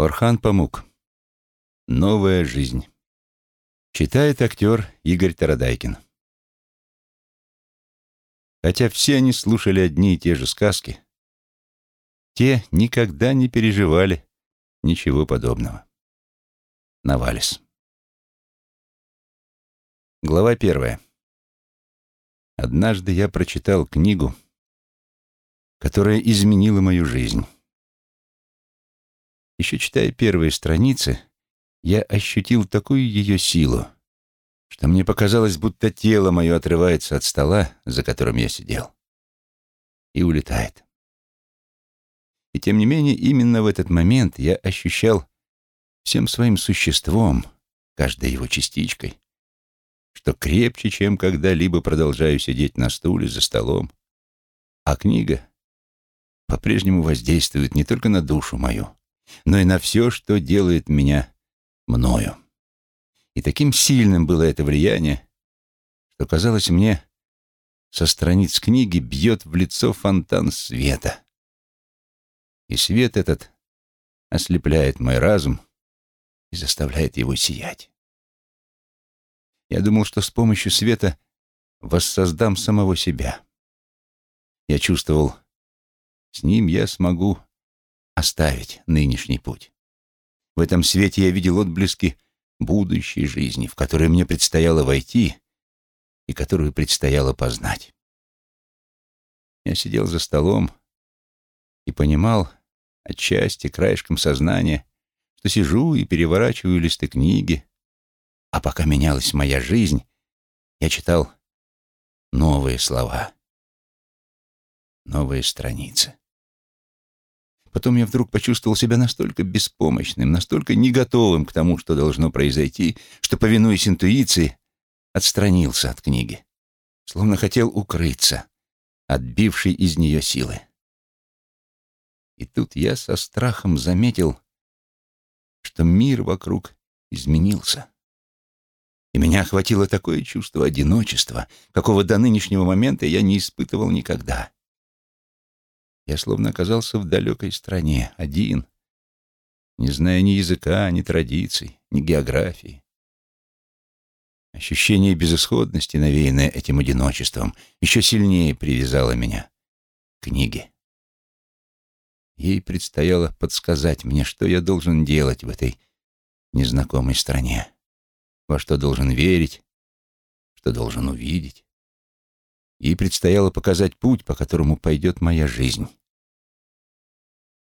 Орхан Памук. Новая жизнь. Читает актер Игорь Тарадайкин. Хотя все они слушали одни и те же сказки, те никогда не переживали ничего подобного. Навалис. Глава первая. Однажды я прочитал книгу, которая изменила мою жизнь. Еще читая первые страницы, я ощутил такую ее силу, что мне показалось, будто тело мое отрывается от стола, за которым я сидел, и улетает. И тем не менее, именно в этот момент я ощущал всем своим существом, каждой его частичкой, что крепче, чем когда-либо продолжаю сидеть на стуле за столом, а книга по-прежнему воздействует не только на душу мою, но и на все, что делает меня мною. И таким сильным было это влияние, что, казалось мне, со страниц книги бьет в лицо фонтан света. И свет этот ослепляет мой разум и заставляет его сиять. Я думал, что с помощью света воссоздам самого себя. Я чувствовал, с ним я смогу оставить нынешний путь. В этом свете я видел отблески будущей жизни, в которую мне предстояло войти и которую предстояло познать. Я сидел за столом и понимал, отчасти краешком сознания, что сижу и переворачиваю листы книги, а пока менялась моя жизнь, я читал новые слова, новые страницы. Потом я вдруг почувствовал себя настолько беспомощным, настолько не готовым к тому, что должно произойти, что, повинуясь интуиции, отстранился от книги, словно хотел укрыться, отбивший из нее силы. И тут я со страхом заметил, что мир вокруг изменился. И меня охватило такое чувство одиночества, какого до нынешнего момента я не испытывал никогда. Я словно оказался в далекой стране, один, не зная ни языка, ни традиций, ни географии. Ощущение безысходности, навеянное этим одиночеством, еще сильнее привязало меня к книге. Ей предстояло подсказать мне, что я должен делать в этой незнакомой стране, во что должен верить, что должен увидеть. Ей предстояло показать путь, по которому пойдет моя жизнь.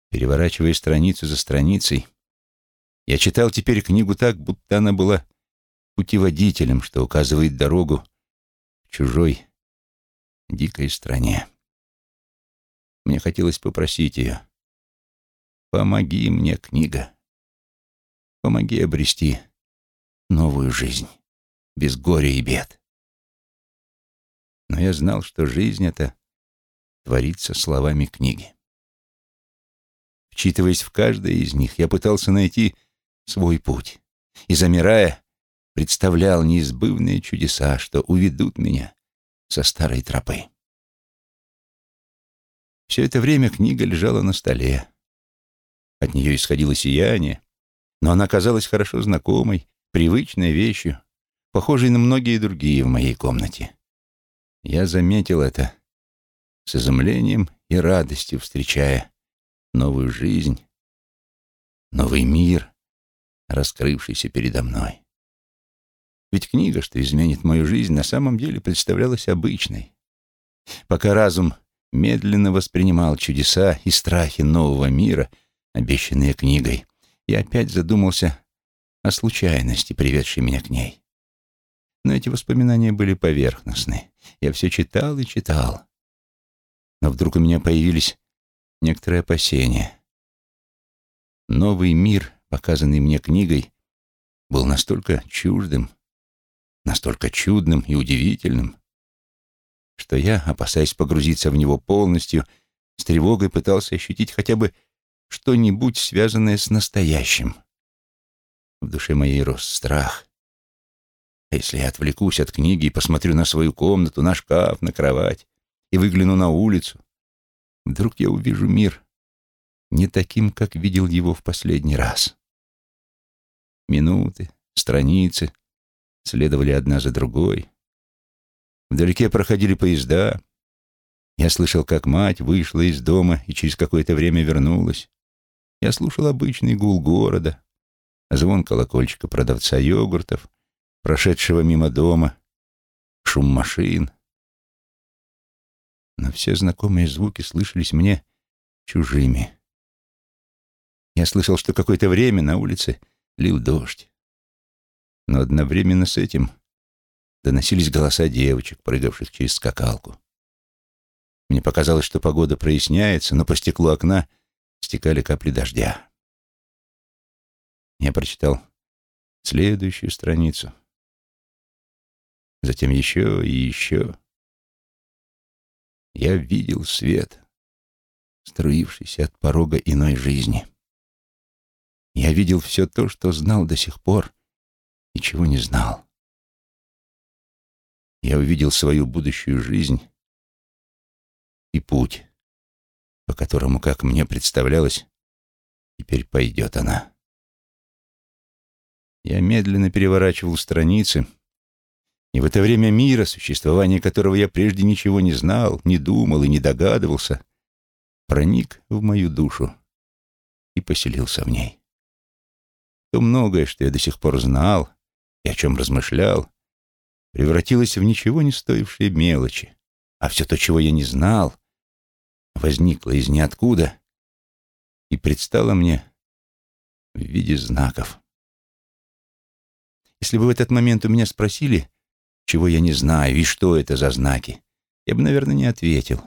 Переворачивая страницу за страницей, я читал теперь книгу так, будто она была путеводителем, что указывает дорогу в чужой, дикой стране. Мне хотелось попросить ее, «Помоги мне, книга, помоги обрести новую жизнь, без горя и бед». Но я знал, что жизнь эта творится словами книги. Вчитываясь в каждое из них, я пытался найти свой путь и, замирая, представлял неизбывные чудеса, что уведут меня со старой тропы. Все это время книга лежала на столе. От нее исходило сияние, но она казалась хорошо знакомой, привычной вещью, похожей на многие другие в моей комнате. Я заметил это с изумлением и радостью, встречая новую жизнь, новый мир, раскрывшийся передо мной. Ведь книга, что изменит мою жизнь, на самом деле представлялась обычной. Пока разум медленно воспринимал чудеса и страхи нового мира, обещанные книгой, я опять задумался о случайности, приведшей меня к ней. Но эти воспоминания были поверхностны. Я все читал и читал. Но вдруг у меня появились некоторые опасения. Новый мир, показанный мне книгой, был настолько чуждым, настолько чудным и удивительным, что я, опасаясь погрузиться в него полностью, с тревогой пытался ощутить хотя бы что-нибудь, связанное с настоящим. В душе моей рос страх. А если я отвлекусь от книги и посмотрю на свою комнату, на шкаф, на кровать и выгляну на улицу, Вдруг я увижу мир не таким, как видел его в последний раз. Минуты, страницы следовали одна за другой. Вдалеке проходили поезда. Я слышал, как мать вышла из дома и через какое-то время вернулась. Я слушал обычный гул города, звон колокольчика продавца йогуртов, прошедшего мимо дома, шум машин. Но все знакомые звуки слышались мне чужими. Я слышал, что какое-то время на улице лил дождь. Но одновременно с этим доносились голоса девочек, прыгавших через скакалку. Мне показалось, что погода проясняется, но по стеклу окна стекали капли дождя. Я прочитал следующую страницу. Затем еще и еще. Я видел свет, струившийся от порога иной жизни. Я видел все то, что знал до сих пор, и чего не знал. Я увидел свою будущую жизнь и путь, по которому, как мне представлялось, теперь пойдет она. Я медленно переворачивал страницы, и в это время мира, существование которого я прежде ничего не знал, не думал и не догадывался, проник в мою душу и поселился в ней. То многое, что я до сих пор знал и о чем размышлял, превратилось в ничего не стоившие мелочи, а все то, чего я не знал, возникло из ниоткуда и предстало мне в виде знаков. Если бы в этот момент у меня спросили, чего я не знаю и что это за знаки, я бы, наверное, не ответил,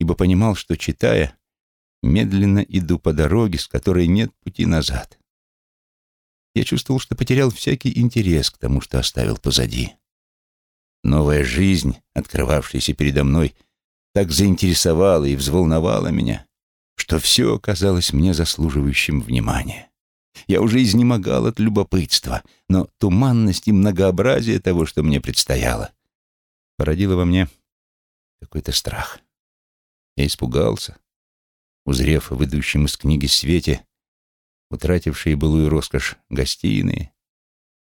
ибо понимал, что, читая, медленно иду по дороге, с которой нет пути назад. Я чувствовал, что потерял всякий интерес к тому, что оставил позади. Новая жизнь, открывавшаяся передо мной, так заинтересовала и взволновала меня, что все казалось мне заслуживающим внимания. Я уже изнемогал от любопытства, но туманность и многообразие того, что мне предстояло, породило во мне какой-то страх. Я испугался, узрев в идущем из книги свете утратившие былую роскошь гостиные,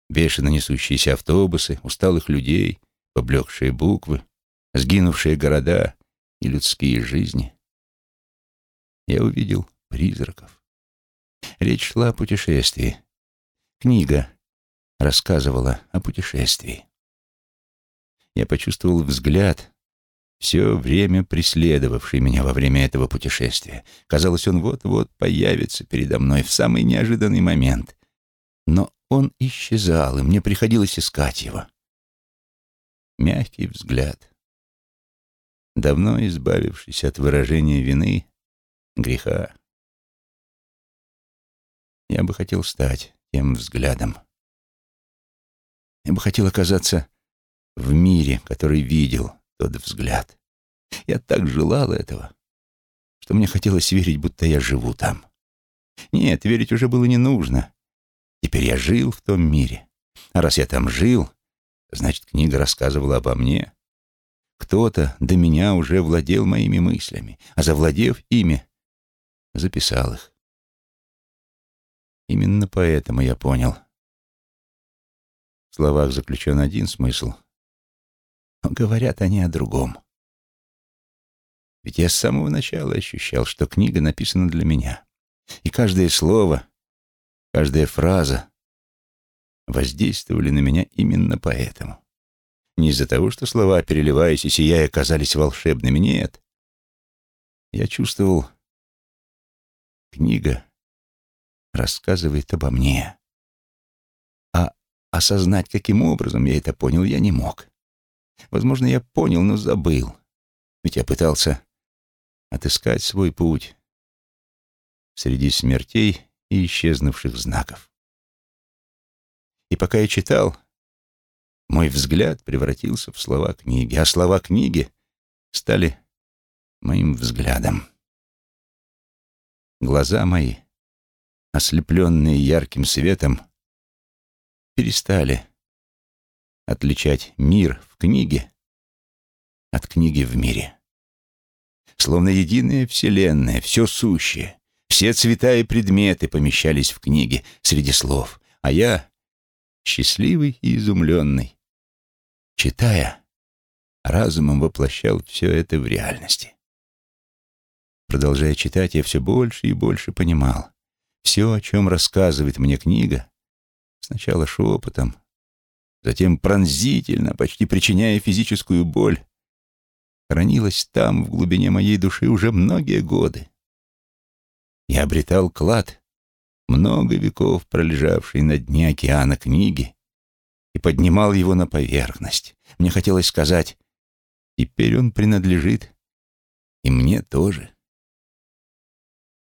бешено несущиеся автобусы, усталых людей, поблекшие буквы, сгинувшие города и людские жизни. Я увидел призраков. Речь шла о путешествии. Книга рассказывала о путешествии. Я почувствовал взгляд, все время преследовавший меня во время этого путешествия. Казалось, он вот-вот появится передо мной в самый неожиданный момент. Но он исчезал, и мне приходилось искать его. Мягкий взгляд, давно избавившийся от выражения вины, греха. Я бы хотел стать тем взглядом. Я бы хотел оказаться в мире, который видел, тот взгляд. Я так желал этого, что мне хотелось верить, будто я живу там. Нет, верить уже было не нужно. Теперь я жил в том мире. А раз я там жил, значит, книга рассказывала обо мне. Кто-то до меня уже владел моими мыслями, а завладев ими, записал их. Именно поэтому я понял. В словах заключен один смысл — но говорят они о другом. Ведь я с самого начала ощущал, что книга написана для меня. И каждое слово, каждая фраза воздействовали на меня именно поэтому. Не из-за того, что слова, переливаясь и сияя, казались волшебными, нет. Я чувствовал, книга рассказывает обо мне. А осознать, каким образом я это понял, я не мог. Возможно, я понял, но забыл. Ведь я пытался отыскать свой путь среди смертей и исчезнувших знаков. И пока я читал, мой взгляд превратился в слова книги, а слова книги стали моим взглядом. Глаза мои, ослепленные ярким светом, перестали отличать мир в книге от книги в мире. Словно единая вселенная, все сущее, Все цвета и предметы помещались в книге среди слов, а я, счастливый и изумленный, читая, разумом воплощал все это в реальности. Продолжая читать, я все больше и больше понимал. Все, о чем рассказывает мне книга, сначала шепотом, затем пронзительно, почти причиняя физическую боль, хранилось там, в глубине моей души, уже многие годы. Я обретал клад, много веков пролежавший на дне океана книги, и поднимал его на поверхность. Мне хотелось сказать, теперь он принадлежит и мне тоже.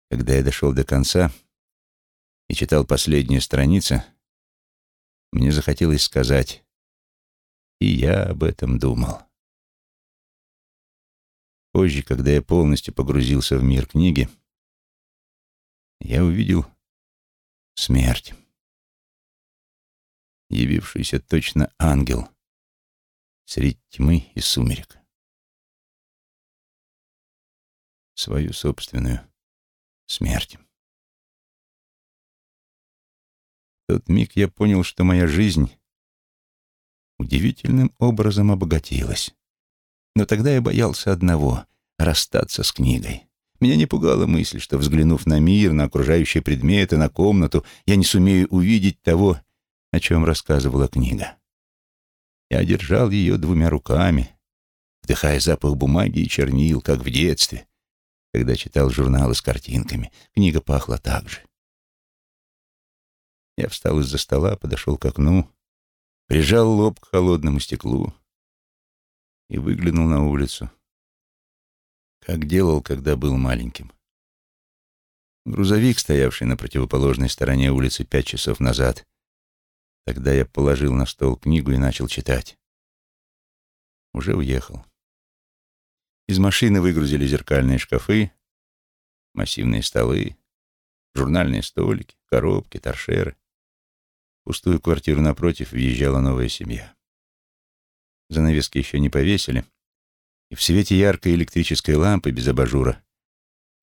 Когда я дошел до конца и читал последнюю страницу, мне захотелось сказать, и я об этом думал. Позже, когда я полностью погрузился в мир книги, я увидел смерть. Явившийся точно ангел среди тьмы и сумерек. Свою собственную смерть. Тот миг я понял, что моя жизнь удивительным образом обогатилась. Но тогда я боялся одного — расстаться с книгой. Меня не пугала мысль, что, взглянув на мир, на окружающие предметы, на комнату, я не сумею увидеть того, о чем рассказывала книга. Я держал ее двумя руками, вдыхая запах бумаги и чернил, как в детстве, когда читал журналы с картинками. Книга пахла так же. Я встал из-за стола, подошел к окну, прижал лоб к холодному стеклу и выглянул на улицу как делал, когда был маленьким. Грузовик, стоявший на противоположной стороне улицы пять часов назад, тогда я положил на стол книгу и начал читать. Уже уехал. Из машины выгрузили зеркальные шкафы, массивные столы, журнальные столики, коробки, торшеры. Пустую квартиру напротив въезжала новая семья. Занавески еще не повесили — и в свете яркой электрической лампы без абажура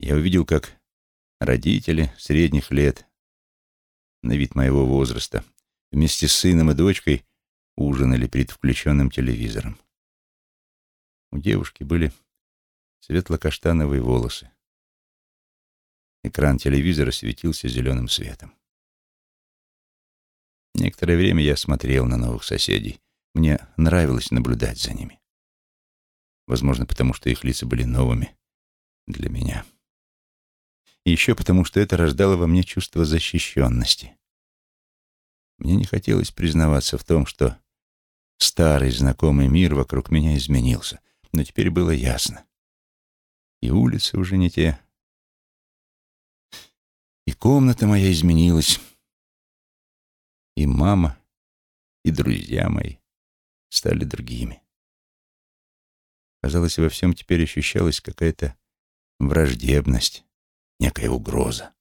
я увидел, как родители средних лет, на вид моего возраста, вместе с сыном и дочкой ужинали перед включенным телевизором. У девушки были светло-каштановые волосы. Экран телевизора светился зеленым светом. Некоторое время я смотрел на новых соседей. Мне нравилось наблюдать за ними. Возможно, потому что их лица были новыми для меня. И еще потому, что это рождало во мне чувство защищенности. Мне не хотелось признаваться в том, что старый знакомый мир вокруг меня изменился, но теперь было ясно. И улицы уже не те, и комната моя изменилась, и мама, и друзья мои стали другими. Казалось, во всем теперь ощущалась какая-то враждебность, некая угроза.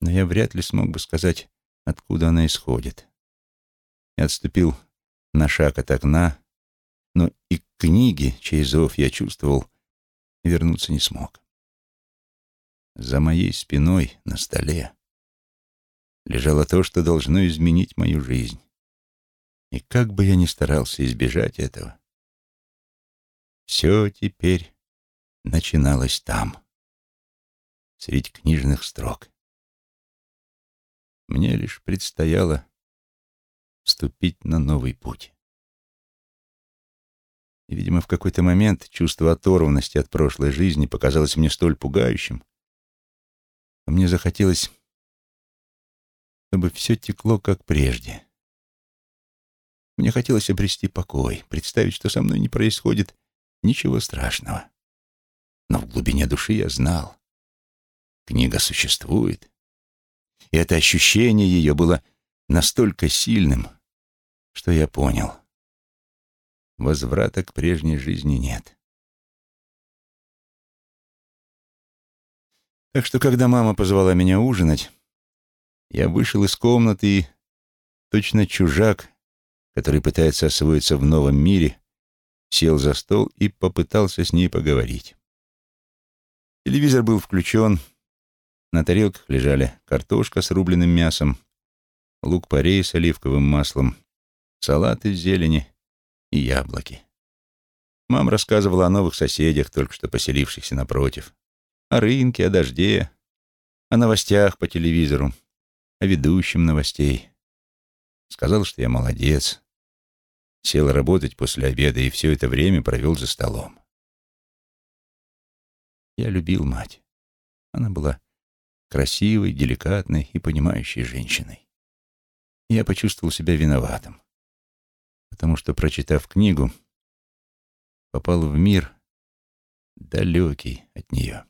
Но я вряд ли смог бы сказать, откуда она исходит. Я отступил на шаг от окна, но и к книге, чей зов я чувствовал, вернуться не смог. За моей спиной на столе лежало то, что должно изменить мою жизнь. И как бы я ни старался избежать этого, все теперь начиналось там, среди книжных строк. Мне лишь предстояло вступить на новый путь. И, видимо, в какой-то момент чувство оторванности от прошлой жизни показалось мне столь пугающим, что мне захотелось, чтобы все текло, как прежде. Мне хотелось обрести покой, представить, что со мной не происходит Ничего страшного. Но в глубине души я знал. Книга существует. И это ощущение ее было настолько сильным, что я понял. Возврата к прежней жизни нет. Так что, когда мама позвала меня ужинать, я вышел из комнаты и, точно чужак, который пытается освоиться в новом мире, сел за стол и попытался с ней поговорить. Телевизор был включен. На тарелках лежали картошка с рубленым мясом, лук-порей с оливковым маслом, салат из зелени и яблоки. Мама рассказывала о новых соседях, только что поселившихся напротив, о рынке, о дожде, о новостях по телевизору, о ведущем новостей. Сказал, что я молодец. Сел работать после обеда и все это время провел за столом. Я любил мать. Она была красивой, деликатной и понимающей женщиной. я почувствовал себя виноватым, потому что, прочитав книгу, попал в мир, далекий от нее.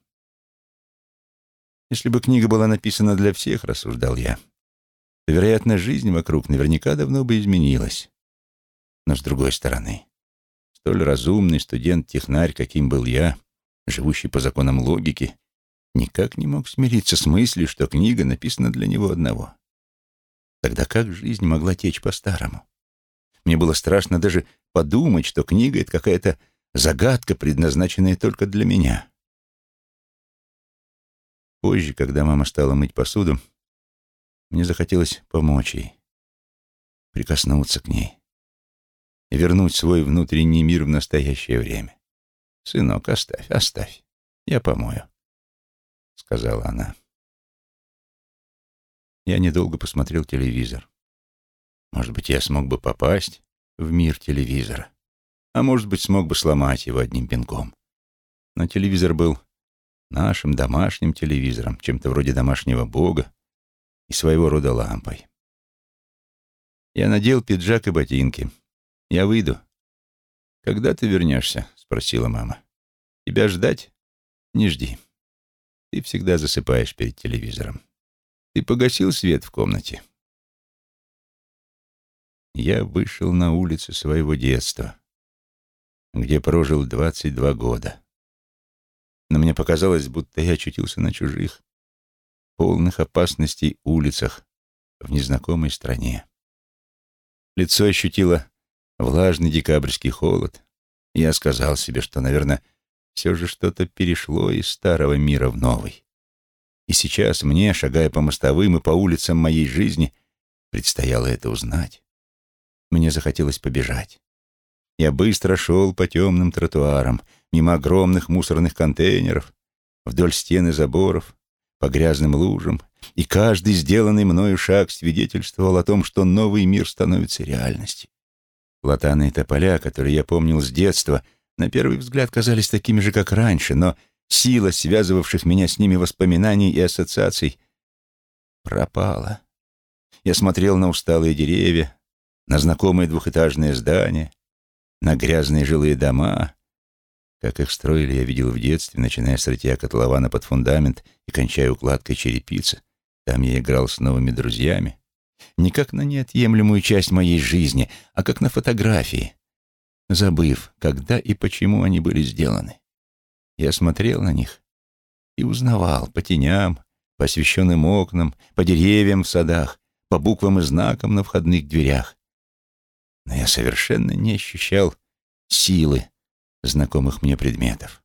Если бы книга была написана для всех, рассуждал я, то, вероятно, жизнь вокруг наверняка давно бы изменилась. Но, с другой стороны, столь разумный студент-технарь, каким был я, живущий по законам логики, никак не мог смириться с мыслью, что книга написана для него одного. Тогда как жизнь могла течь по-старому? Мне было страшно даже подумать, что книга — это какая-то загадка, предназначенная только для меня. Позже, когда мама стала мыть посуду, мне захотелось помочь ей, прикоснуться к ней вернуть свой внутренний мир в настоящее время. «Сынок, оставь, оставь, я помою», — сказала она. Я недолго посмотрел телевизор. Может быть, я смог бы попасть в мир телевизора, а может быть, смог бы сломать его одним пинком. Но телевизор был нашим домашним телевизором, чем-то вроде домашнего бога и своего рода лампой. Я надел пиджак и ботинки. Я выйду. «Когда ты вернешься?» — спросила мама. «Тебя ждать? Не жди. Ты всегда засыпаешь перед телевизором. Ты погасил свет в комнате?» Я вышел на улицу своего детства, где прожил 22 года но мне показалось, будто я очутился на чужих, полных опасностей улицах в незнакомой стране. Лицо ощутило влажный декабрьский холод. Я сказал себе, что, наверное, все же что-то перешло из старого мира в новый. И сейчас мне, шагая по мостовым и по улицам моей жизни, предстояло это узнать. Мне захотелось побежать. Я быстро шел по темным тротуарам, мимо огромных мусорных контейнеров, вдоль стены заборов, по грязным лужам, и каждый сделанный мною шаг свидетельствовал о том, что новый мир становится реальностью. Латаные тополя, которые я помнил с детства, на первый взгляд казались такими же, как раньше, но сила, связывавших меня с ними воспоминаний и ассоциаций, пропала. Я смотрел на усталые деревья, на знакомые двухэтажные здания, на грязные жилые дома. Как их строили, я видел в детстве, начиная с рытья котлована под фундамент и кончая укладкой черепицы. Там я играл с новыми друзьями. Не как на неотъемлемую часть моей жизни, а как на фотографии, забыв, когда и почему они были сделаны. Я смотрел на них и узнавал по теням, по освещенным окнам, по деревьям в садах, по буквам и знакам на входных дверях но я совершенно не ощущал силы знакомых мне предметов.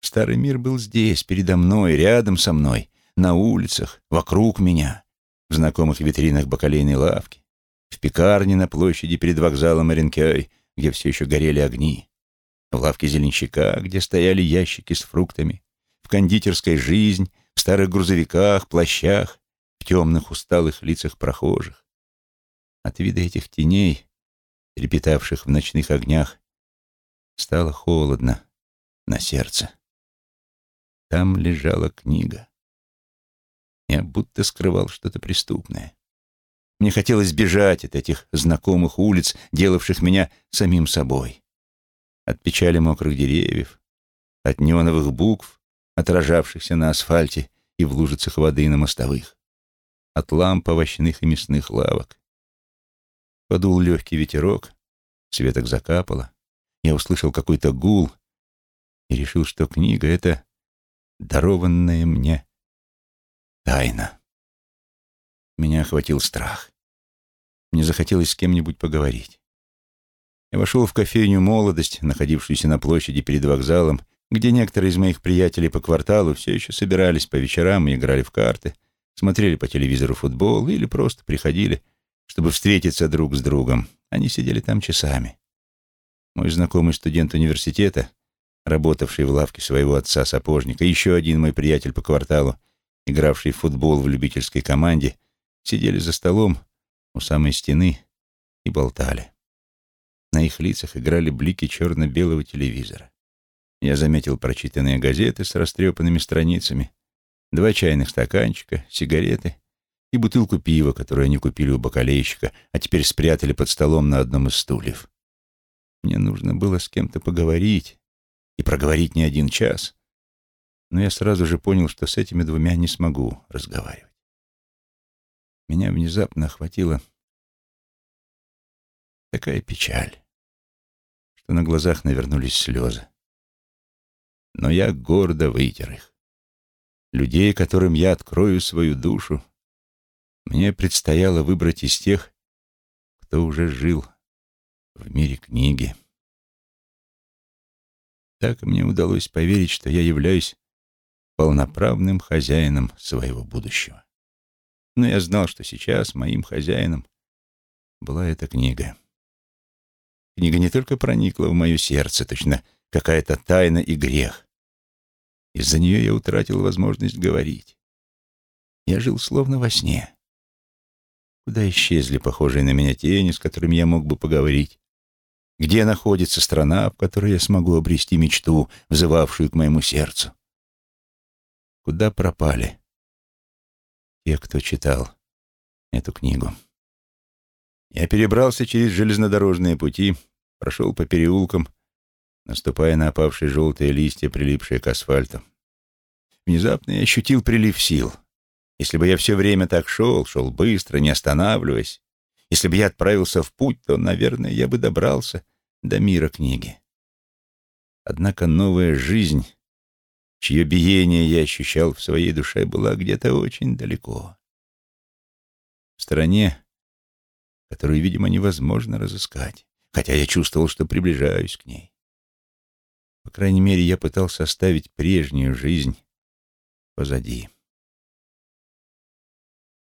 Старый мир был здесь, передо мной, рядом со мной, на улицах, вокруг меня, в знакомых витринах бакалейной лавки, в пекарне на площади перед вокзалом Оренкёй, где все еще горели огни, в лавке зеленщика, где стояли ящики с фруктами, в кондитерской жизнь, в старых грузовиках, плащах, в темных усталых лицах прохожих. От вида этих теней трепетавших в ночных огнях, стало холодно на сердце. Там лежала книга. Я будто скрывал что-то преступное. Мне хотелось бежать от этих знакомых улиц, делавших меня самим собой. От печали мокрых деревьев, от неоновых букв, отражавшихся на асфальте и в лужицах воды на мостовых, от ламп овощных и мясных лавок, Подул легкий ветерок, светок закапало. Я услышал какой-то гул и решил, что книга — это дарованная мне тайна. Меня охватил страх. Мне захотелось с кем-нибудь поговорить. Я вошел в кофейню «Молодость», находившуюся на площади перед вокзалом, где некоторые из моих приятелей по кварталу все еще собирались по вечерам и играли в карты, смотрели по телевизору футбол или просто приходили, чтобы встретиться друг с другом. Они сидели там часами. Мой знакомый студент университета, работавший в лавке своего отца-сапожника, еще один мой приятель по кварталу, игравший в футбол в любительской команде, сидели за столом у самой стены и болтали. На их лицах играли блики черно-белого телевизора. Я заметил прочитанные газеты с растрепанными страницами, два чайных стаканчика, сигареты и бутылку пива, которую они купили у бакалейщика, а теперь спрятали под столом на одном из стульев. Мне нужно было с кем-то поговорить, и проговорить не один час, но я сразу же понял, что с этими двумя не смогу разговаривать. Меня внезапно охватила такая печаль, что на глазах навернулись слезы. Но я гордо вытер их. Людей, которым я открою свою душу, мне предстояло выбрать из тех, кто уже жил в мире книги. Так мне удалось поверить, что я являюсь полноправным хозяином своего будущего. Но я знал, что сейчас моим хозяином была эта книга. Книга не только проникла в мое сердце, точно какая-то тайна и грех. Из-за нее я утратил возможность говорить. Я жил словно во сне. Куда исчезли похожие на меня тени, с которыми я мог бы поговорить? Где находится страна, в которой я смогу обрести мечту, взывавшую к моему сердцу? Куда пропали те, кто читал эту книгу? Я перебрался через железнодорожные пути, прошел по переулкам, наступая на опавшие желтые листья, прилипшие к асфальту. Внезапно я ощутил прилив сил. Если бы я все время так шел, шел быстро, не останавливаясь, если бы я отправился в путь, то, наверное, я бы добрался до мира книги. Однако новая жизнь, чье биение я ощущал в своей душе, была где-то очень далеко. В стране, которую, видимо, невозможно разыскать, хотя я чувствовал, что приближаюсь к ней. По крайней мере, я пытался оставить прежнюю жизнь позади.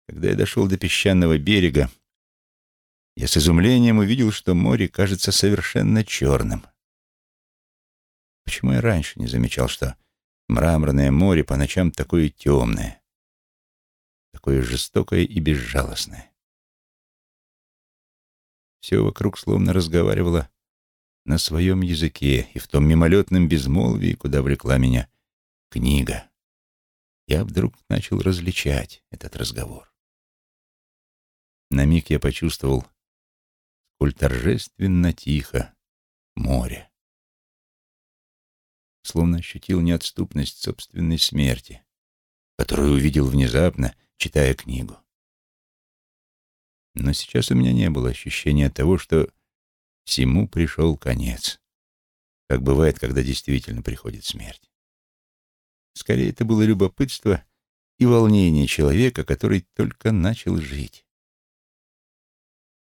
Когда я дошел до песчаного берега, я с изумлением увидел, что море кажется совершенно черным. Почему я раньше не замечал, что мраморное море по ночам такое темное, такое жестокое и безжалостное? Все вокруг словно разговаривало на своем языке и в том мимолетном безмолвии, куда влекла меня книга. Я вдруг начал различать этот разговор. На миг я почувствовал, сколь торжественно тихо море. Словно ощутил неотступность собственной смерти, которую увидел внезапно, читая книгу. Но сейчас у меня не было ощущения того, что всему пришел конец, как бывает, когда действительно приходит смерть. Скорее, это было любопытство и волнение человека, который только начал жить.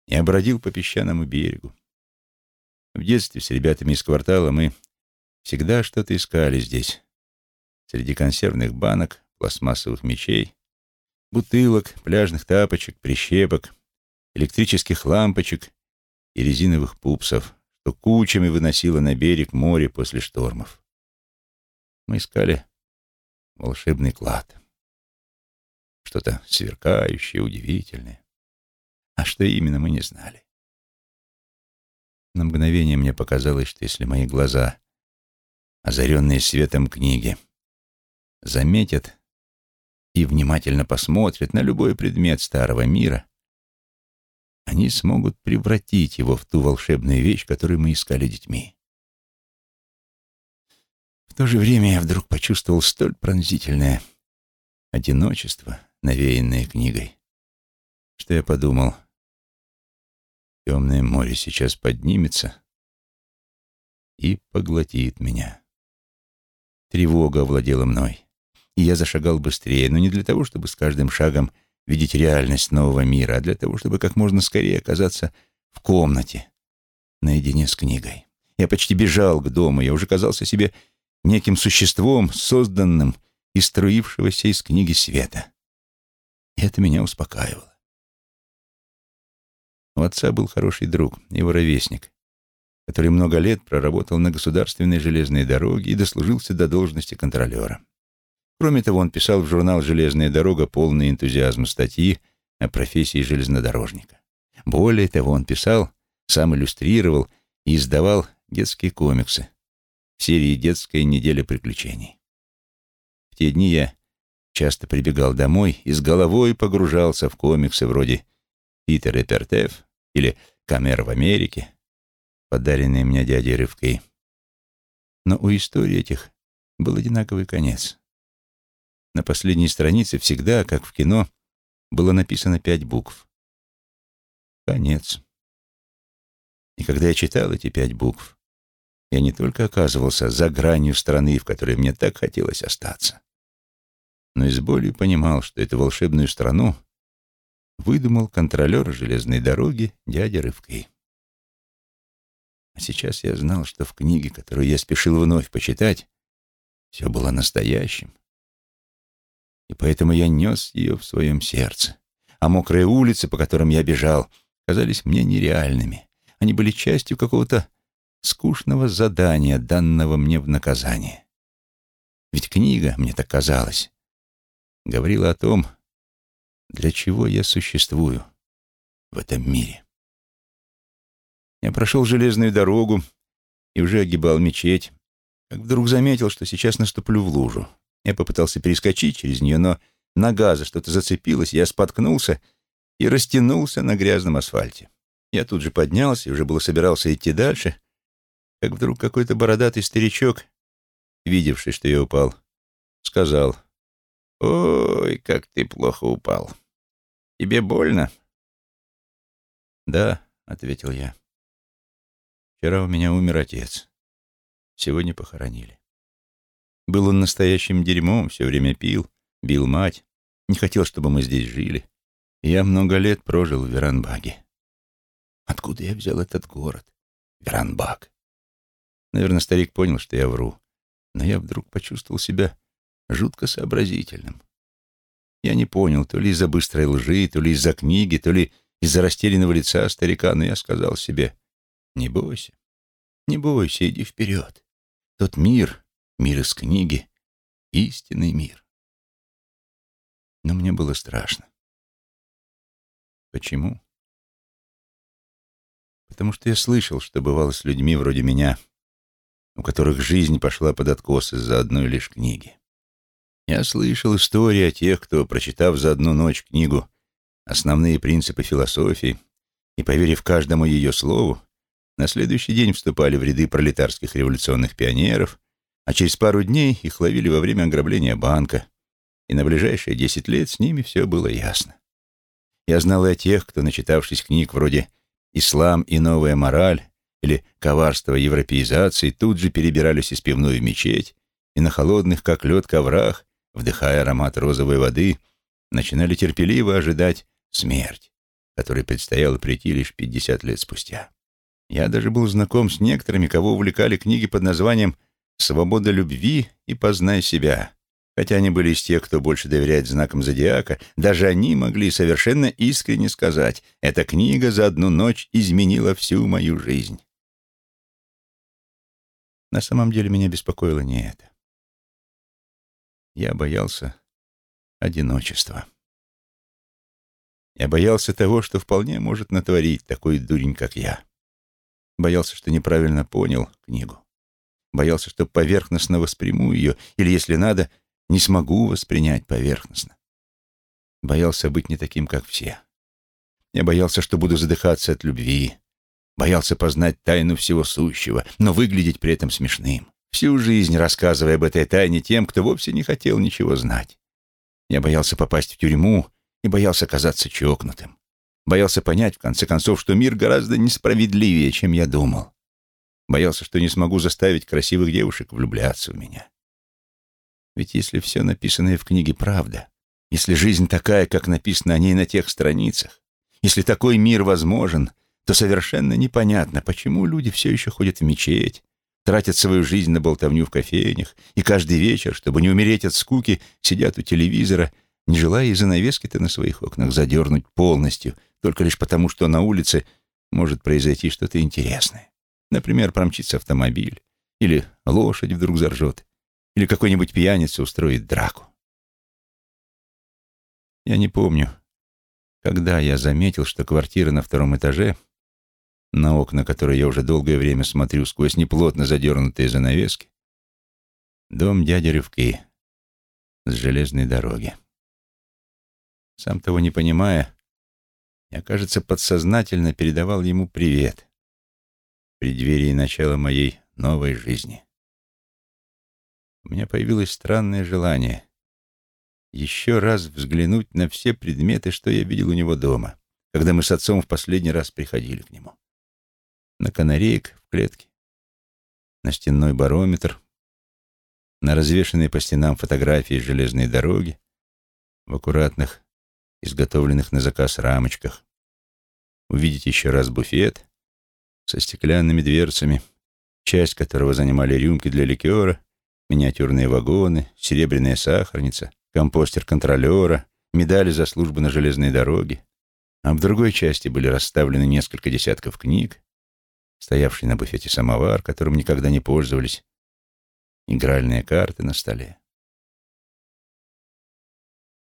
Я бродил по песчаному берегу. В детстве с ребятами из квартала мы всегда что-то искали здесь. Среди консервных банок, пластмассовых мечей, бутылок, пляжных тапочек, прищепок, электрических лампочек и резиновых пупсов, что кучами выносило на берег море после штормов. Мы искали волшебный клад. Что-то сверкающее, удивительное. А что именно, мы не знали. На мгновение мне показалось, что если мои глаза, озаренные светом книги, заметят и внимательно посмотрят на любой предмет старого мира, они смогут превратить его в ту волшебную вещь, которую мы искали детьми. В то же время я вдруг почувствовал столь пронзительное одиночество, навеянное книгой, что я подумал, темное море сейчас поднимется и поглотит меня. Тревога овладела мной, и я зашагал быстрее, но не для того, чтобы с каждым шагом видеть реальность нового мира, а для того, чтобы как можно скорее оказаться в комнате, наедине с книгой. Я почти бежал к дому, я уже казался себе неким существом, созданным и струившегося из книги света. И это меня успокаивало. У отца был хороший друг, его ровесник, который много лет проработал на государственной железной дороге и дослужился до должности контролера. Кроме того, он писал в журнал «Железная дорога» полный энтузиазм статьи о профессии железнодорожника. Более того, он писал, сам иллюстрировал и издавал детские комиксы в серии «Детская неделя приключений». В те дни я часто прибегал домой и с головой погружался в комиксы вроде «Питер и Пертеф» или «Камер в Америке», подаренные мне дядей Рывкой. Но у истории этих был одинаковый конец. На последней странице всегда, как в кино, было написано пять букв. Конец. И когда я читал эти пять букв, я не только оказывался за гранью страны, в которой мне так хотелось остаться, но и с болью понимал, что эту волшебную страну выдумал контролер железной дороги дядя Рывкой. А сейчас я знал, что в книге, которую я спешил вновь почитать, все было настоящим, и поэтому я нес ее в своем сердце. А мокрые улицы, по которым я бежал, казались мне нереальными. Они были частью какого-то скучного задания, данного мне в наказание. Ведь книга, мне так казалось, говорила о том, для чего я существую в этом мире. Я прошел железную дорогу и уже огибал мечеть, как вдруг заметил, что сейчас наступлю в лужу. Я попытался перескочить через нее, но нога за что-то зацепилась, я споткнулся и растянулся на грязном асфальте. Я тут же поднялся и уже было собирался идти дальше, как вдруг какой-то бородатый старичок, видевший, что я упал, сказал, «Ой, как ты плохо упал. Тебе больно?» «Да», — ответил я. «Вчера у меня умер отец. Сегодня похоронили». Был он настоящим дерьмом, все время пил, бил мать, не хотел, чтобы мы здесь жили. я много лет прожил в Веранбаге. Откуда я взял этот город? Веранбаг. Наверное, старик понял, что я вру. Но я вдруг почувствовал себя жутко сообразительным. Я не понял, то ли из-за быстрой лжи, то ли из-за книги, то ли из-за растерянного лица старика, но я сказал себе, не бойся, не бойся, иди вперед. Тот мир, мир из книги, истинный мир. Но мне было страшно. Почему? Потому что я слышал, что бывало с людьми вроде меня, у которых жизнь пошла под откос из-за одной лишь книги. Я слышал истории о тех, кто, прочитав за одну ночь книгу «Основные принципы философии» и поверив каждому ее слову, на следующий день вступали в ряды пролетарских революционных пионеров, а через пару дней их ловили во время ограбления банка, и на ближайшие десять лет с ними все было ясно. Я знал и о тех, кто, начитавшись книг вроде «Ислам и новая мораль» или «Коварство европеизации», тут же перебирались из пивной в мечеть и на холодных, как лед, коврах, вдыхая аромат розовой воды, начинали терпеливо ожидать смерть, которой предстояло прийти лишь пятьдесят лет спустя. Я даже был знаком с некоторыми, кого увлекали книги под названием свобода любви и познай себя. Хотя они были из тех, кто больше доверяет знакам зодиака, даже они могли совершенно искренне сказать, эта книга за одну ночь изменила всю мою жизнь. На самом деле меня беспокоило не это. Я боялся одиночества. Я боялся того, что вполне может натворить такой дурень, как я. Боялся, что неправильно понял книгу. Боялся, что поверхностно восприму ее, или, если надо, не смогу воспринять поверхностно. Боялся быть не таким, как все. Я боялся, что буду задыхаться от любви. Боялся познать тайну всего сущего, но выглядеть при этом смешным. Всю жизнь рассказывая об этой тайне тем, кто вовсе не хотел ничего знать. Я боялся попасть в тюрьму и боялся казаться чокнутым. Боялся понять, в конце концов, что мир гораздо несправедливее, чем я думал. Боялся, что не смогу заставить красивых девушек влюбляться в меня. Ведь если все написанное в книге правда, если жизнь такая, как написано о ней на тех страницах, если такой мир возможен, то совершенно непонятно, почему люди все еще ходят в мечеть, тратят свою жизнь на болтовню в кофейнях и каждый вечер, чтобы не умереть от скуки, сидят у телевизора, не желая и занавески-то на своих окнах задернуть полностью, только лишь потому, что на улице может произойти что-то интересное. Например, промчится автомобиль, или лошадь вдруг заржет, или какой-нибудь пьяница устроит драку. Я не помню, когда я заметил, что квартира на втором этаже — на окна, которые я уже долгое время смотрю сквозь неплотно задернутые занавески, дом дяди Рывки с железной дороги. Сам того не понимая, я, кажется, подсознательно передавал ему привет в преддверии начала моей новой жизни. У меня появилось странное желание еще раз взглянуть на все предметы, что я видел у него дома, когда мы с отцом в последний раз приходили к нему на канареек в клетке, на стенной барометр, на развешанные по стенам фотографии железной дороги в аккуратных, изготовленных на заказ рамочках, увидеть еще раз буфет со стеклянными дверцами, часть которого занимали рюмки для ликера, миниатюрные вагоны, серебряная сахарница, компостер контролера, медали за службу на железной дороге, а в другой части были расставлены несколько десятков книг, стоявший на буфете самовар, которым никогда не пользовались, игральные карты на столе.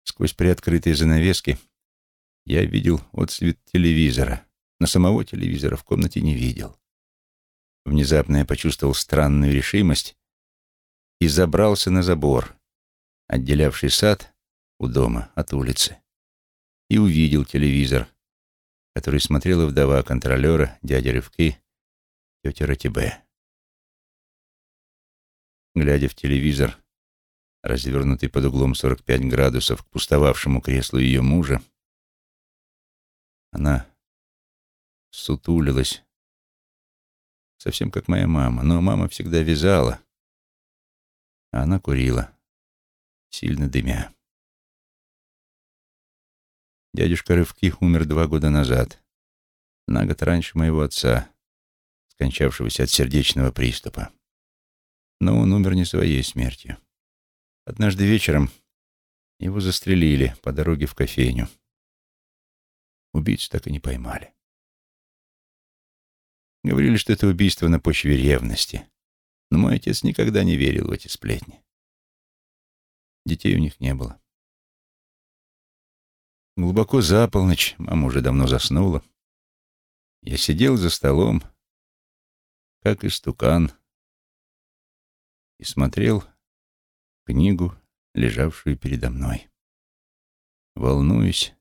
Сквозь приоткрытые занавески я видел отсвет телевизора, но самого телевизора в комнате не видел. Внезапно я почувствовал странную решимость и забрался на забор, отделявший сад у дома от улицы, и увидел телевизор, который смотрела вдова контролера, дядя Рывки, тетя Ратибе. Глядя в телевизор, развернутый под углом 45 градусов к пустовавшему креслу ее мужа, она сутулилась, совсем как моя мама, но мама всегда вязала, а она курила, сильно дымя. Дядюшка Рывки умер два года назад, на год раньше моего отца скончавшегося от сердечного приступа. Но он умер не своей смертью. Однажды вечером его застрелили по дороге в кофейню. Убийцу так и не поймали. Говорили, что это убийство на почве ревности. Но мой отец никогда не верил в эти сплетни. Детей у них не было. Глубоко за полночь, мама уже давно заснула. Я сидел за столом, как истукан, и смотрел книгу, лежавшую передо мной. Волнуюсь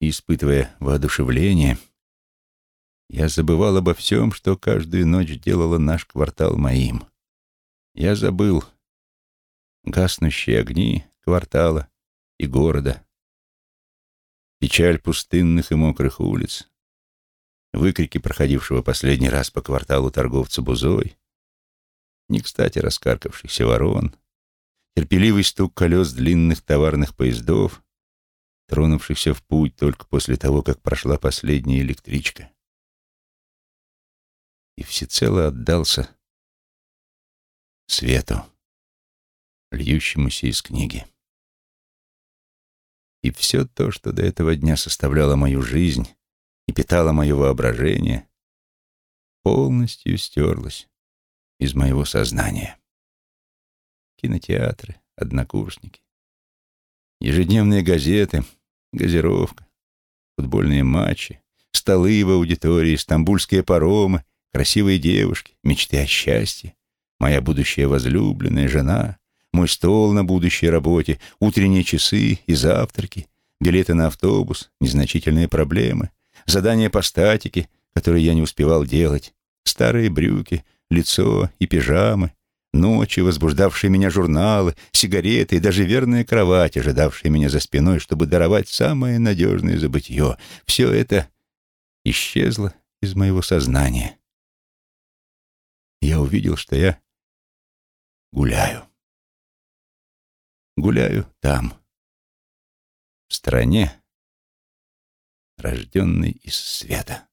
и испытывая воодушевление, я забывал обо всем, что каждую ночь делала наш квартал моим. Я забыл гаснущие огни квартала и города, печаль пустынных и мокрых улиц, выкрики проходившего последний раз по кварталу торговца Бузой, не кстати раскаркавшихся ворон, терпеливый стук колес длинных товарных поездов, тронувшихся в путь только после того, как прошла последняя электричка. И всецело отдался свету, льющемуся из книги. И все то, что до этого дня составляло мою жизнь, и питала мое воображение, полностью стерлась из моего сознания. Кинотеатры, однокурсники, ежедневные газеты, газировка, футбольные матчи, столы в аудитории, стамбульские паромы, красивые девушки, мечты о счастье, моя будущая возлюбленная жена, мой стол на будущей работе, утренние часы и завтраки, билеты на автобус, незначительные проблемы, задания по статике, которые я не успевал делать, старые брюки, лицо и пижамы, ночи, возбуждавшие меня журналы, сигареты и даже верная кровать, ожидавшая меня за спиной, чтобы даровать самое надежное забытье. Все это исчезло из моего сознания. Я увидел, что я гуляю. Гуляю там, в стране, рожденный из света.